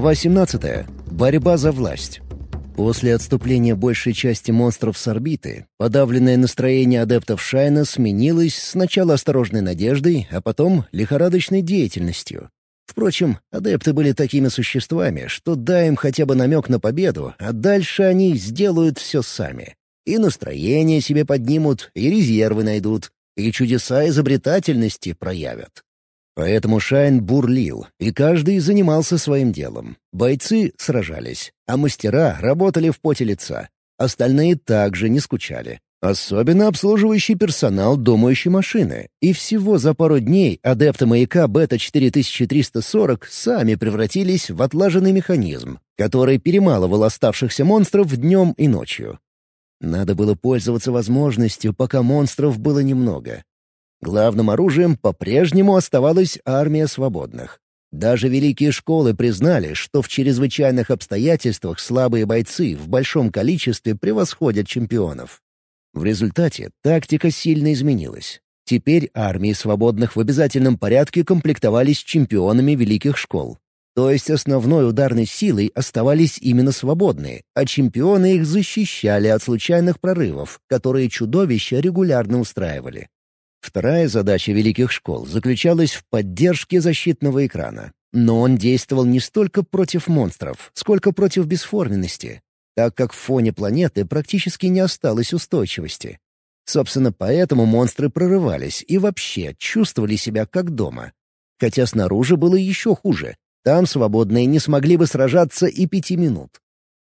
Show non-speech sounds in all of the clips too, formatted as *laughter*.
Глава 17. Борьба за власть. После отступления большей части монстров с орбиты, подавленное настроение адептов Шайна сменилось сначала осторожной надеждой, а потом лихорадочной деятельностью. Впрочем, адепты были такими существами, что дай им хотя бы намек на победу, а дальше они сделают все сами. И настроение себе поднимут, и резервы найдут, и чудеса изобретательности проявят. Поэтому Шайн бурлил, и каждый занимался своим делом. Бойцы сражались, а мастера работали в поте лица. Остальные также не скучали. Особенно обслуживающий персонал думающей машины. И всего за пару дней адепты маяка Бета-4340 сами превратились в отлаженный механизм, который перемалывал оставшихся монстров днем и ночью. Надо было пользоваться возможностью, пока монстров было немного. Главным оружием по-прежнему оставалась армия свободных. Даже великие школы признали, что в чрезвычайных обстоятельствах слабые бойцы в большом количестве превосходят чемпионов. В результате тактика сильно изменилась. Теперь армии свободных в обязательном порядке комплектовались чемпионами великих школ. То есть основной ударной силой оставались именно свободные, а чемпионы их защищали от случайных прорывов, которые чудовища регулярно устраивали. Вторая задача великих школ заключалась в поддержке защитного экрана. Но он действовал не столько против монстров, сколько против бесформенности, так как в фоне планеты практически не осталось устойчивости. Собственно, поэтому монстры прорывались и вообще чувствовали себя как дома. Хотя снаружи было еще хуже. Там свободные не смогли бы сражаться и пяти минут.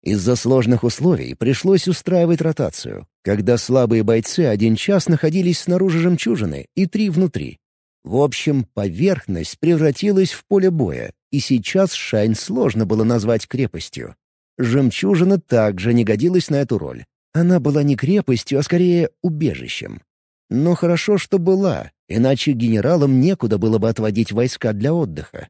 Из-за сложных условий пришлось устраивать ротацию, когда слабые бойцы один час находились снаружи жемчужины и три внутри. В общем, поверхность превратилась в поле боя, и сейчас Шайн сложно было назвать крепостью. Жемчужина также не годилась на эту роль. Она была не крепостью, а скорее убежищем. Но хорошо, что была, иначе генералам некуда было бы отводить войска для отдыха.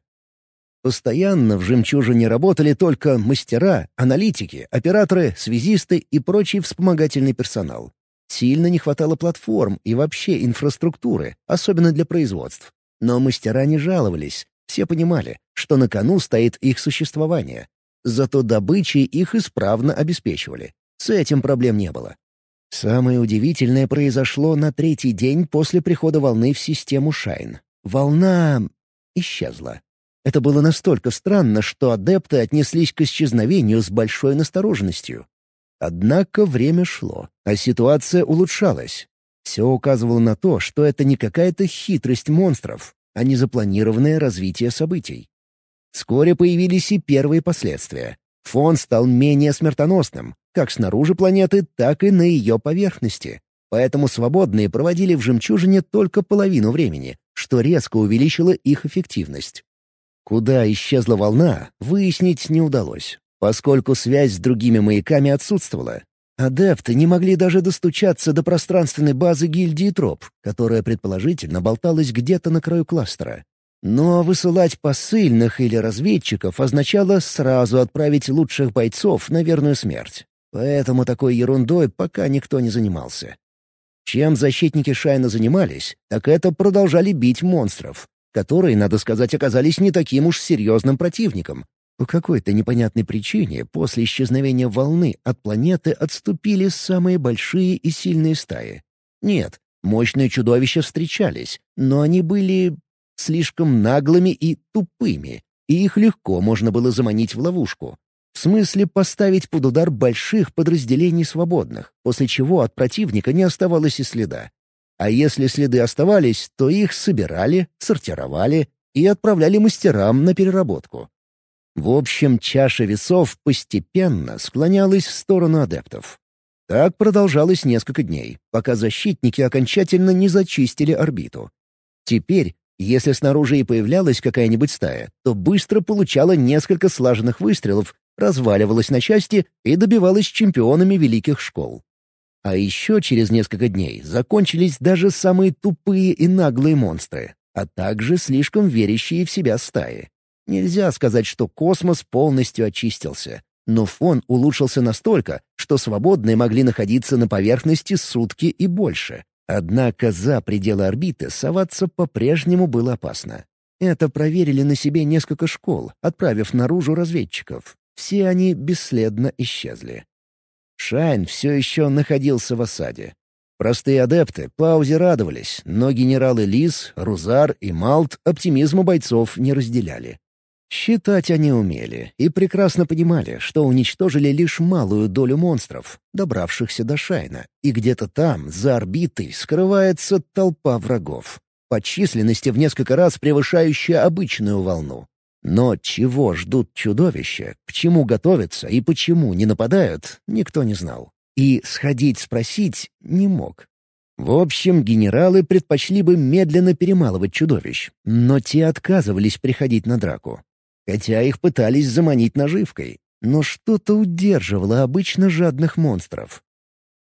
Постоянно в «Жемчужине» работали только мастера, аналитики, операторы, связисты и прочий вспомогательный персонал. Сильно не хватало платформ и вообще инфраструктуры, особенно для производств. Но мастера не жаловались, все понимали, что на кону стоит их существование. Зато добычи их исправно обеспечивали. С этим проблем не было. Самое удивительное произошло на третий день после прихода волны в систему Шайн. Волна исчезла. Это было настолько странно, что адепты отнеслись к исчезновению с большой настороженностью. Однако время шло, а ситуация улучшалась. Все указывало на то, что это не какая-то хитрость монстров, а не запланированное развитие событий. Вскоре появились и первые последствия. Фон стал менее смертоносным, как снаружи планеты, так и на ее поверхности. Поэтому свободные проводили в жемчужине только половину времени, что резко увеличило их эффективность. Куда исчезла волна, выяснить не удалось, поскольку связь с другими маяками отсутствовала. Адепты не могли даже достучаться до пространственной базы гильдии троп, которая предположительно болталась где-то на краю кластера. Но высылать посыльных или разведчиков означало сразу отправить лучших бойцов на верную смерть. Поэтому такой ерундой пока никто не занимался. Чем защитники Шайна занимались, так это продолжали бить монстров, которые, надо сказать, оказались не таким уж серьезным противником. По какой-то непонятной причине после исчезновения волны от планеты отступили самые большие и сильные стаи. Нет, мощные чудовища встречались, но они были слишком наглыми и тупыми, и их легко можно было заманить в ловушку. В смысле поставить под удар больших подразделений свободных, после чего от противника не оставалось и следа. А если следы оставались, то их собирали, сортировали и отправляли мастерам на переработку. В общем, чаша весов постепенно склонялась в сторону адептов. Так продолжалось несколько дней, пока защитники окончательно не зачистили орбиту. Теперь, если снаружи и появлялась какая-нибудь стая, то быстро получала несколько слаженных выстрелов, разваливалась на части и добивалась чемпионами великих школ. А еще через несколько дней закончились даже самые тупые и наглые монстры, а также слишком верящие в себя стаи. Нельзя сказать, что космос полностью очистился, но фон улучшился настолько, что свободные могли находиться на поверхности сутки и больше. Однако за пределы орбиты соваться по-прежнему было опасно. Это проверили на себе несколько школ, отправив наружу разведчиков. Все они бесследно исчезли. Шайн все еще находился в осаде. Простые адепты паузе радовались, но генералы Лис, Рузар и Малт оптимизма бойцов не разделяли. Считать они умели и прекрасно понимали, что уничтожили лишь малую долю монстров, добравшихся до Шайна, и где-то там, за орбитой, скрывается толпа врагов, по численности в несколько раз превышающая обычную волну. Но чего ждут чудовища, к чему готовятся и почему не нападают, никто не знал. И сходить спросить не мог. В общем, генералы предпочли бы медленно перемалывать чудовищ, но те отказывались приходить на драку хотя их пытались заманить наживкой, но что-то удерживало обычно жадных монстров.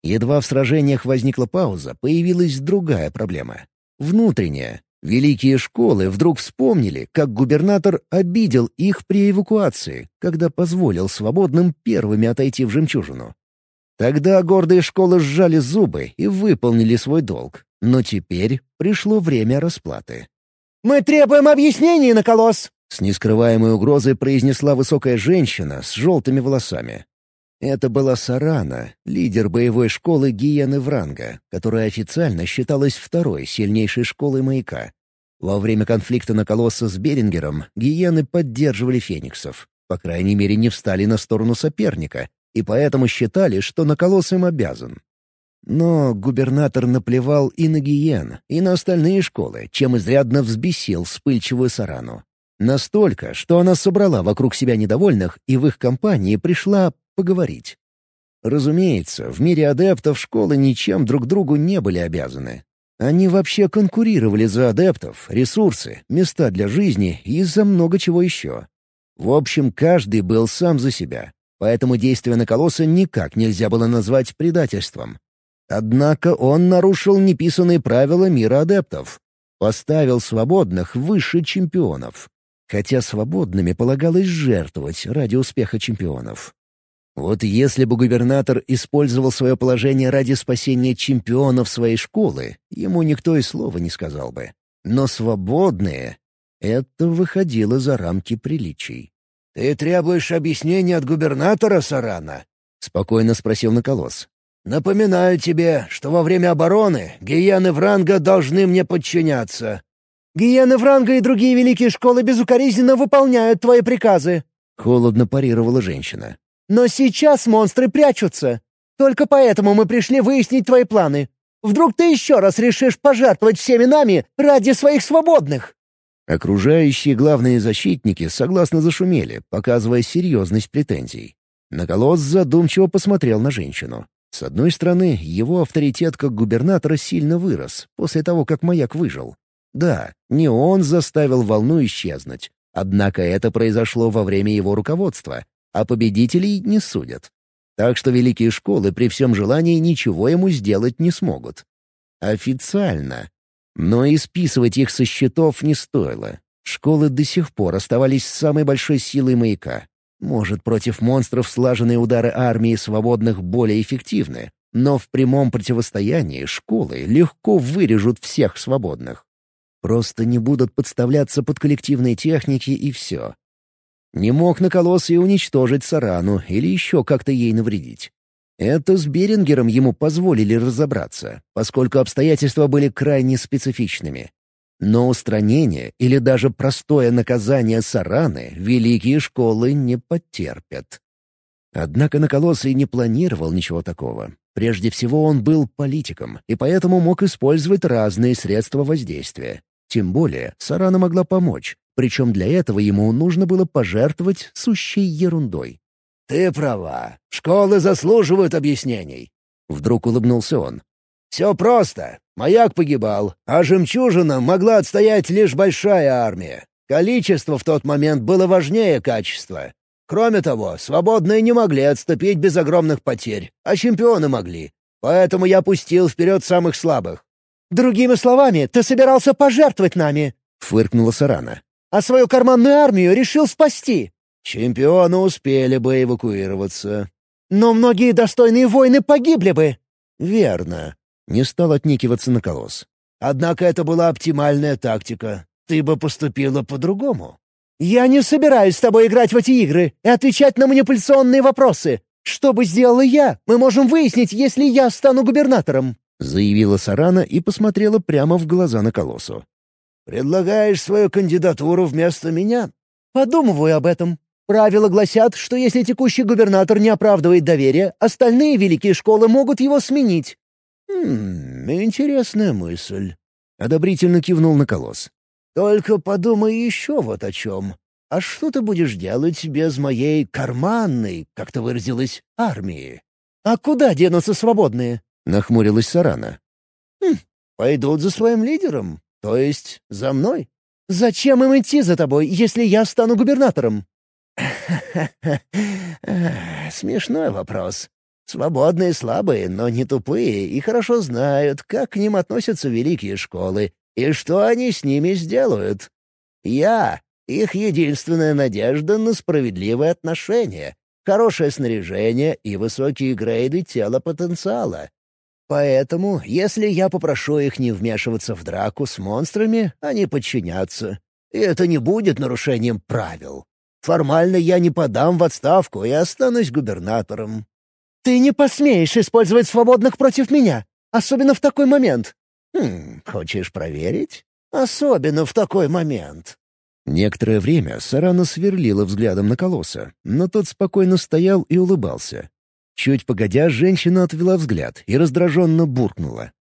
Едва в сражениях возникла пауза, появилась другая проблема. Внутренняя. Великие школы вдруг вспомнили, как губернатор обидел их при эвакуации, когда позволил свободным первыми отойти в жемчужину. Тогда гордые школы сжали зубы и выполнили свой долг. Но теперь пришло время расплаты. «Мы требуем объяснений на колосс!» С нескрываемой угрозой произнесла высокая женщина с желтыми волосами. Это была Сарана, лидер боевой школы Гиены Вранга, которая официально считалась второй сильнейшей школой маяка. Во время конфликта на Колосса с Берингером Гиены поддерживали фениксов. По крайней мере, не встали на сторону соперника, и поэтому считали, что на Колосс им обязан. Но губернатор наплевал и на Гиен, и на остальные школы, чем изрядно взбесил вспыльчивую Сарану. Настолько, что она собрала вокруг себя недовольных и в их компании пришла поговорить. Разумеется, в мире адептов школы ничем друг другу не были обязаны. Они вообще конкурировали за адептов, ресурсы, места для жизни и за много чего еще. В общем, каждый был сам за себя, поэтому действие на колосса никак нельзя было назвать предательством. Однако он нарушил неписанные правила мира адептов. Поставил свободных выше чемпионов хотя свободными полагалось жертвовать ради успеха чемпионов. Вот если бы губернатор использовал свое положение ради спасения чемпионов своей школы, ему никто и слова не сказал бы. Но свободные — это выходило за рамки приличий. «Ты требуешь объяснения от губернатора Сарана?» — спокойно спросил Наколос. «Напоминаю тебе, что во время обороны гиены Вранга должны мне подчиняться. Гиены Вранга и другие великие школы безукоризненно выполняют твои приказы», — холодно парировала женщина. «Но сейчас монстры прячутся. Только поэтому мы пришли выяснить твои планы. Вдруг ты еще раз решишь пожертвовать всеми нами ради своих свободных?» Окружающие главные защитники согласно зашумели, показывая серьезность претензий. Наколос задумчиво посмотрел на женщину. С одной стороны, его авторитет как губернатора сильно вырос после того, как маяк выжил. Да, не он заставил волну исчезнуть. Однако это произошло во время его руководства, а победителей не судят. Так что великие школы при всем желании ничего ему сделать не смогут. Официально. Но и списывать их со счетов не стоило. Школы до сих пор оставались самой большой силой маяка. Может, против монстров слаженные удары армии свободных более эффективны, но в прямом противостоянии школы легко вырежут всех свободных. Просто не будут подставляться под коллективные техники и все. Не мог на колоссе уничтожить Сарану или еще как-то ей навредить. Это с Берингером ему позволили разобраться, поскольку обстоятельства были крайне специфичными. Но устранение или даже простое наказание Сараны великие школы не потерпят. Однако Наколосый не планировал ничего такого. Прежде всего он был политиком, и поэтому мог использовать разные средства воздействия. Тем более Сарана могла помочь, причем для этого ему нужно было пожертвовать сущей ерундой. «Ты права. Школы заслуживают объяснений». Вдруг улыбнулся он. «Все просто. Маяк погибал, а жемчужина могла отстоять лишь большая армия. Количество в тот момент было важнее качества. Кроме того, свободные не могли отступить без огромных потерь, а чемпионы могли. Поэтому я пустил вперед самых слабых. «Другими словами, ты собирался пожертвовать нами», — фыркнула Сарана. «А свою карманную армию решил спасти». «Чемпионы успели бы эвакуироваться». «Но многие достойные воины погибли бы». «Верно». Не стал отникиваться на колосс. «Однако это была оптимальная тактика. ты бы поступила по-другому. «Я не собираюсь с тобой играть в эти игры и отвечать на манипуляционные вопросы. Что бы сделала я, мы можем выяснить, если я стану губернатором», — заявила Сарана и посмотрела прямо в глаза на колоссу. «Предлагаешь свою кандидатуру вместо меня?» «Подумываю об этом. Правила гласят, что если текущий губернатор не оправдывает доверия, остальные великие школы могут его сменить». «Хм, интересная мысль», — одобрительно кивнул на колосс. Только подумай еще вот о чем. А что ты будешь делать без моей карманной, как ты выразилась, армии? А куда денутся свободные? Нахмурилась Сарана. Хм, пойдут за своим лидером, то есть за мной. Зачем им идти за тобой, если я стану губернатором? *laughs* Смешной вопрос. Свободные слабые, но не тупые и хорошо знают, как к ним относятся великие школы и что они с ними сделают? Я — их единственная надежда на справедливые отношения, хорошее снаряжение и высокие грейды тела потенциала. Поэтому, если я попрошу их не вмешиваться в драку с монстрами, они подчинятся. И это не будет нарушением правил. Формально я не подам в отставку и останусь губернатором. «Ты не посмеешь использовать свободных против меня, особенно в такой момент. «Хм, хочешь проверить? Особенно в такой момент». Некоторое время Сарана сверлила взглядом на колосса, но тот спокойно стоял и улыбался. Чуть погодя, женщина отвела взгляд и раздраженно буркнула.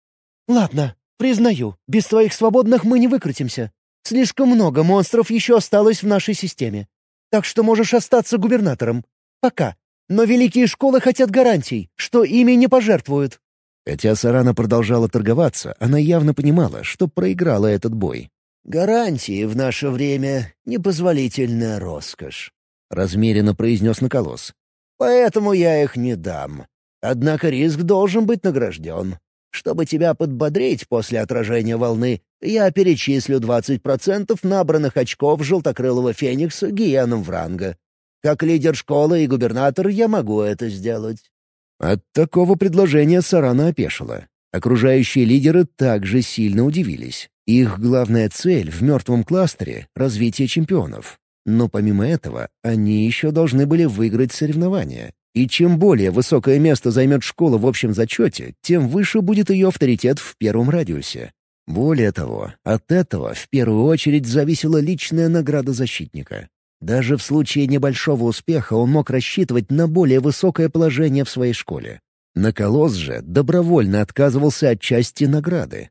«Ладно, признаю, без твоих свободных мы не выкрутимся. Слишком много монстров еще осталось в нашей системе. Так что можешь остаться губернатором. Пока. Но великие школы хотят гарантий, что ими не пожертвуют». Хотя Сарана продолжала торговаться, она явно понимала, что проиграла этот бой. «Гарантии в наше время — непозволительная роскошь», — размеренно произнес Наколос. «Поэтому я их не дам. Однако риск должен быть награжден. Чтобы тебя подбодрить после отражения волны, я перечислю 20% набранных очков желтокрылого феникса гиенам Вранга. Как лидер школы и губернатор я могу это сделать». От такого предложения Сарана опешила. Окружающие лидеры также сильно удивились. Их главная цель в мертвом кластере — развитие чемпионов. Но помимо этого, они еще должны были выиграть соревнования. И чем более высокое место займет школа в общем зачете, тем выше будет ее авторитет в первом радиусе. Более того, от этого в первую очередь зависела личная награда защитника. Даже в случае небольшого успеха он мог рассчитывать на более высокое положение в своей школе. Наколос же добровольно отказывался от части награды,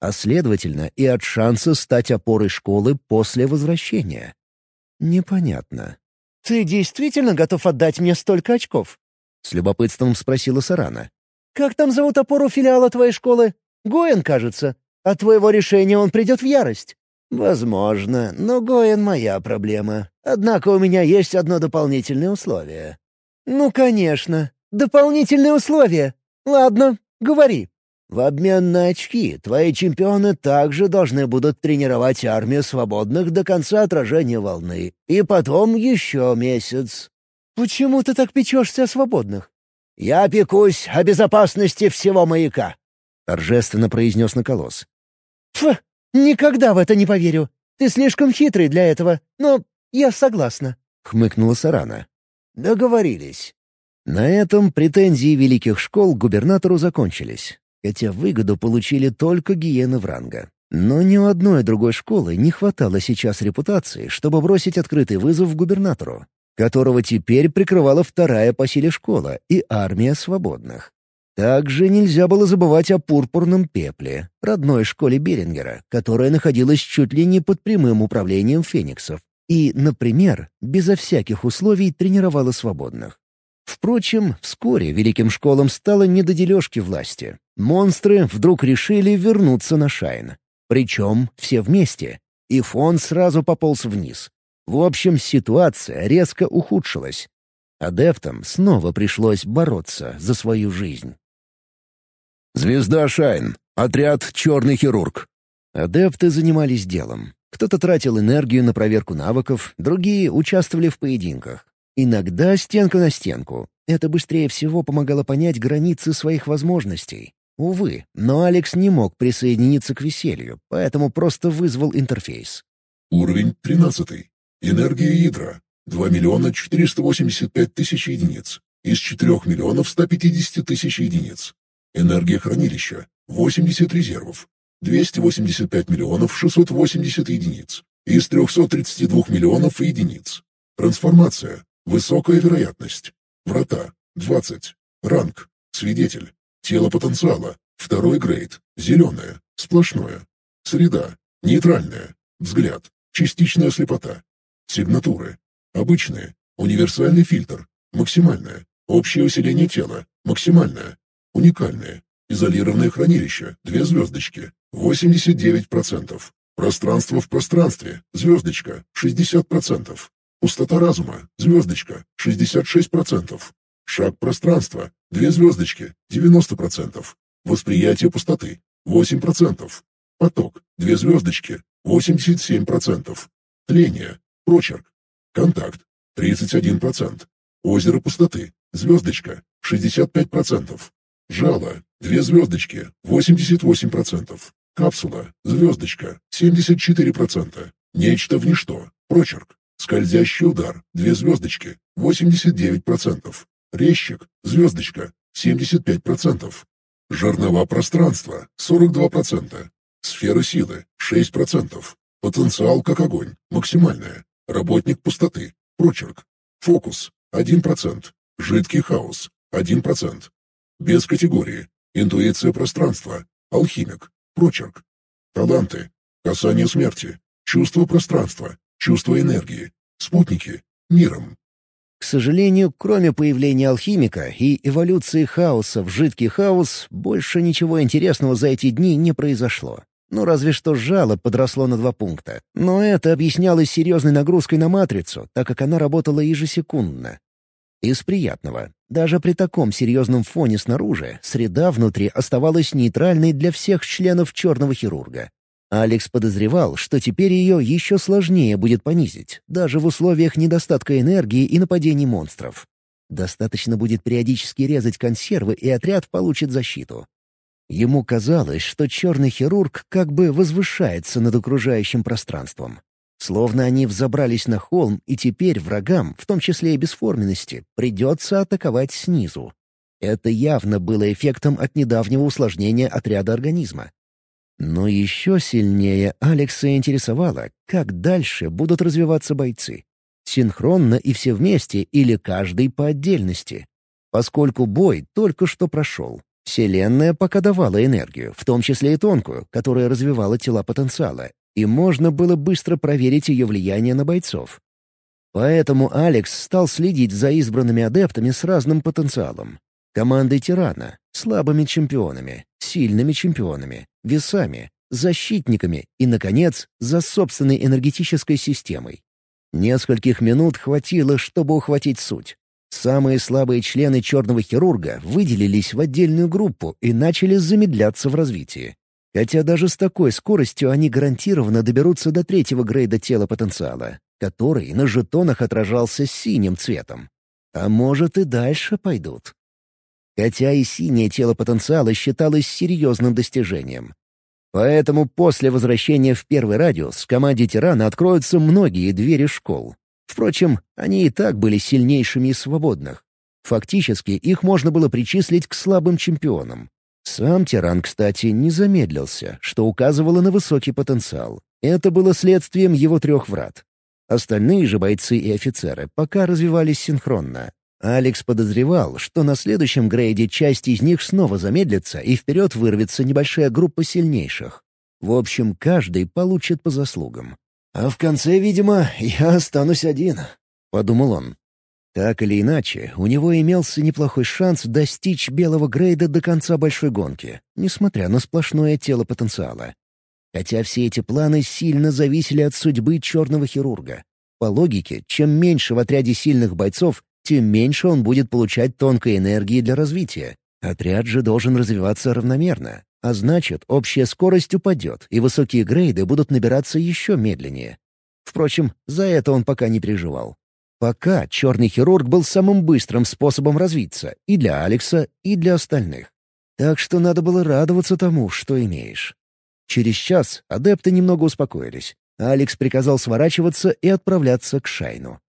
а следовательно и от шанса стать опорой школы после возвращения. Непонятно. «Ты действительно готов отдать мне столько очков?» — с любопытством спросила Сарана. «Как там зовут опору филиала твоей школы? Гоэн, кажется. От твоего решения он придет в ярость». «Возможно, но Гоэн — моя проблема. Однако у меня есть одно дополнительное условие». «Ну, конечно. Дополнительные условия. Ладно, говори». «В обмен на очки твои чемпионы также должны будут тренировать армию свободных до конца отражения волны. И потом еще месяц». «Почему ты так печешься о свободных?» «Я пекусь о безопасности всего маяка», — торжественно произнес Наколос. «Фу, «Никогда в это не поверю. Ты слишком хитрый для этого, но я согласна», — хмыкнула Сарана. «Договорились». На этом претензии великих школ губернатору закончились, хотя выгоду получили только гиены Вранга. Но ни у одной другой школы не хватало сейчас репутации, чтобы бросить открытый вызов губернатору, которого теперь прикрывала вторая по силе школа и армия свободных. Также нельзя было забывать о пурпурном пепле, родной школе Берингера, которая находилась чуть ли не под прямым управлением фениксов. И, например, безо всяких условий тренировала свободных. Впрочем, вскоре великим школам стало не до дележки власти. Монстры вдруг решили вернуться на Шайн. Причем все вместе. И фон сразу пополз вниз. В общем, ситуация резко ухудшилась. Адептам снова пришлось бороться за свою жизнь. «Звезда Шайн. Отряд «Черный хирург». Адепты занимались делом. Кто-то тратил энергию на проверку навыков, другие участвовали в поединках. Иногда стенка на стенку. Это быстрее всего помогало понять границы своих возможностей. Увы, но Алекс не мог присоединиться к веселью, поэтому просто вызвал интерфейс. Уровень 13. Энергия ядра 2 миллиона 485 тысяч единиц из 4 миллионов 150 тысяч единиц. Энергия хранилища 80 резервов 285 миллионов 680 единиц из 332 миллионов единиц. Трансформация. Высокая вероятность. Врата. 20. Ранг. Свидетель. Тело потенциала. Второй грейд. Зеленое. Сплошное. Среда. Нейтральная. Взгляд. Частичная слепота. Сигнатуры. Обычные. Универсальный фильтр. Максимальное. Общее усиление тела. Максимальное. Уникальное. Изолированное хранилище. Две звездочки. 89%. Пространство в пространстве. Звездочка. 60%. Пустота разума. Звездочка. 66%. Шаг пространства. Две звездочки. 90%. Восприятие пустоты. 8%. Поток. Две звездочки. 87%. Тление. Прочерк. Контакт. 31%. Озеро пустоты. Звездочка. 65%. Жало. Две звездочки. 88%. Капсула. Звездочка. 74%. Нечто в ничто. Прочерк. Скользящий удар. Две звездочки. 89%. Резчик. Звездочка. 75%. Жернова пространства. 42%. Сфера силы. 6%. Потенциал как огонь. Максимальная. Работник пустоты. Прочерк. Фокус. 1%. Жидкий хаос. 1%. Без категории. Интуиция пространства. Алхимик. Прочерк. Таланты. Касание смерти. Чувство пространства. Чувство энергии. Спутники. Миром. К сожалению, кроме появления алхимика и эволюции хаоса в жидкий хаос, больше ничего интересного за эти дни не произошло. Ну, разве что жало подросло на два пункта. Но это объяснялось серьезной нагрузкой на матрицу, так как она работала ежесекундно. Из приятного. Даже при таком серьезном фоне снаружи, среда внутри оставалась нейтральной для всех членов черного хирурга. Алекс подозревал, что теперь ее еще сложнее будет понизить, даже в условиях недостатка энергии и нападений монстров. Достаточно будет периодически резать консервы, и отряд получит защиту. Ему казалось, что черный хирург как бы возвышается над окружающим пространством. Словно они взобрались на холм, и теперь врагам, в том числе и бесформенности, придется атаковать снизу. Это явно было эффектом от недавнего усложнения отряда организма. Но еще сильнее Алекса интересовало, как дальше будут развиваться бойцы. Синхронно и все вместе или каждый по отдельности. Поскольку бой только что прошел, Вселенная пока давала энергию, в том числе и тонкую, которая развивала тела потенциала, и можно было быстро проверить ее влияние на бойцов. Поэтому Алекс стал следить за избранными адептами с разным потенциалом. Командой тирана, слабыми чемпионами, сильными чемпионами, весами, защитниками и, наконец, за собственной энергетической системой. Нескольких минут хватило, чтобы ухватить суть. Самые слабые члены черного хирурга выделились в отдельную группу и начали замедляться в развитии. Хотя даже с такой скоростью они гарантированно доберутся до третьего грейда тела потенциала, который на жетонах отражался синим цветом. А может и дальше пойдут. Хотя и синее тело потенциала считалось серьезным достижением. Поэтому после возвращения в первый радиус команде Тирана откроются многие двери школ, Впрочем, они и так были сильнейшими из свободных. Фактически их можно было причислить к слабым чемпионам. Сам тиран, кстати, не замедлился, что указывало на высокий потенциал. Это было следствием его трех врат. Остальные же бойцы и офицеры пока развивались синхронно. Алекс подозревал, что на следующем грейде часть из них снова замедлится и вперед вырвется небольшая группа сильнейших. В общем, каждый получит по заслугам. «А в конце, видимо, я останусь один», — подумал он. Так или иначе, у него имелся неплохой шанс достичь белого грейда до конца большой гонки, несмотря на сплошное тело потенциала. Хотя все эти планы сильно зависели от судьбы черного хирурга. По логике, чем меньше в отряде сильных бойцов, тем меньше он будет получать тонкой энергии для развития. Отряд же должен развиваться равномерно, а значит, общая скорость упадет, и высокие грейды будут набираться еще медленнее. Впрочем, за это он пока не переживал. Пока черный хирург был самым быстрым способом развиться и для Алекса, и для остальных. Так что надо было радоваться тому, что имеешь. Через час адепты немного успокоились. Алекс приказал сворачиваться и отправляться к Шайну.